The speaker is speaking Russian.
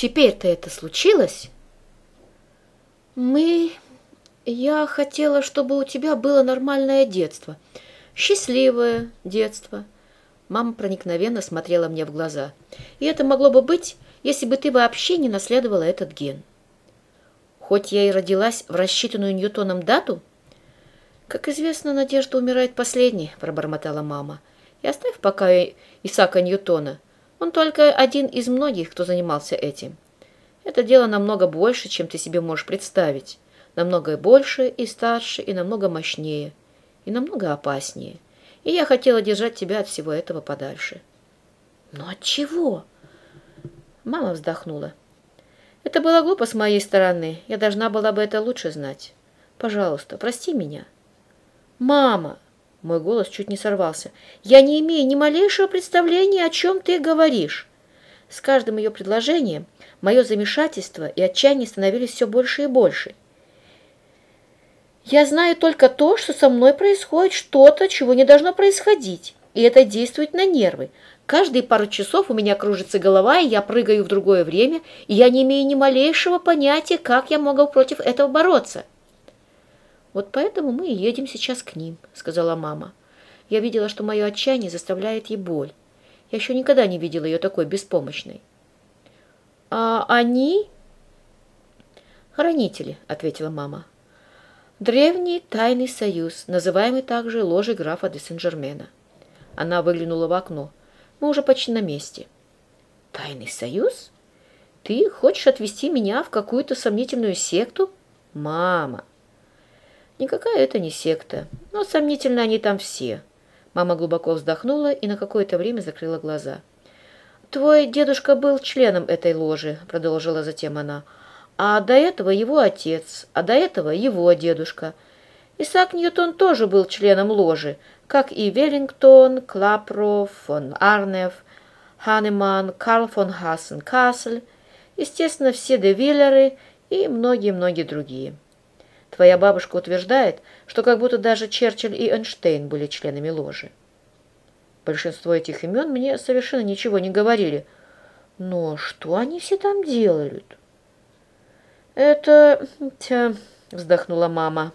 теперь-то это случилось? Мы... Я хотела, чтобы у тебя было нормальное детство. Счастливое детство. Мама проникновенно смотрела мне в глаза. И это могло бы быть, если бы ты вообще не наследовала этот ген. Хоть я и родилась в рассчитанную Ньютоном дату, как известно, надежда умирает последней, пробормотала мама. И оставь пока Исаака Ньютона. Он только один из многих, кто занимался этим. Это дело намного больше, чем ты себе можешь представить. Намного больше и старше, и намного мощнее, и намного опаснее. И я хотела держать тебя от всего этого подальше. Но от чего? Мама вздохнула. Это было глупо с моей стороны. Я должна была бы это лучше знать. Пожалуйста, прости меня. Мама, мой голос чуть не сорвался. Я не имею ни малейшего представления, о чем ты говоришь. С каждым ее предложением мое замешательство и отчаяние становились все больше и больше. Я знаю только то, что со мной происходит что-то, чего не должно происходить, и это действует на нервы. Каждые пару часов у меня кружится голова, и я прыгаю в другое время, и я не имею ни малейшего понятия, как я могу против этого бороться. «Вот поэтому мы и едем сейчас к ним», — сказала мама. Я видела, что мое отчаяние заставляет ей боль. Я еще никогда не видела ее такой беспомощной. «А они?» «Хранители», — ответила мама. «Древний тайный союз, называемый также ложей графа де Сен-Жермена». Она выглянула в окно. «Мы уже почти на месте». «Тайный союз? Ты хочешь отвести меня в какую-то сомнительную секту?» «Мама!» «Никакая это не секта, но сомнительно они там все». Мама глубоко вздохнула и на какое-то время закрыла глаза. «Твой дедушка был членом этой ложи», — продолжила затем она. «А до этого его отец, а до этого его дедушка. Исаак Ньютон тоже был членом ложи, как и Веллингтон, Клапров, фон Арнев, Ханеман, Карл фон Хассен-Кассель, естественно, все де Виллеры и многие-многие другие». Твоя бабушка утверждает, что как будто даже Черчилль и Эйнштейн были членами ложи. Большинство этих имен мне совершенно ничего не говорили. Но что они все там делают? Это... Тя, вздохнула мама.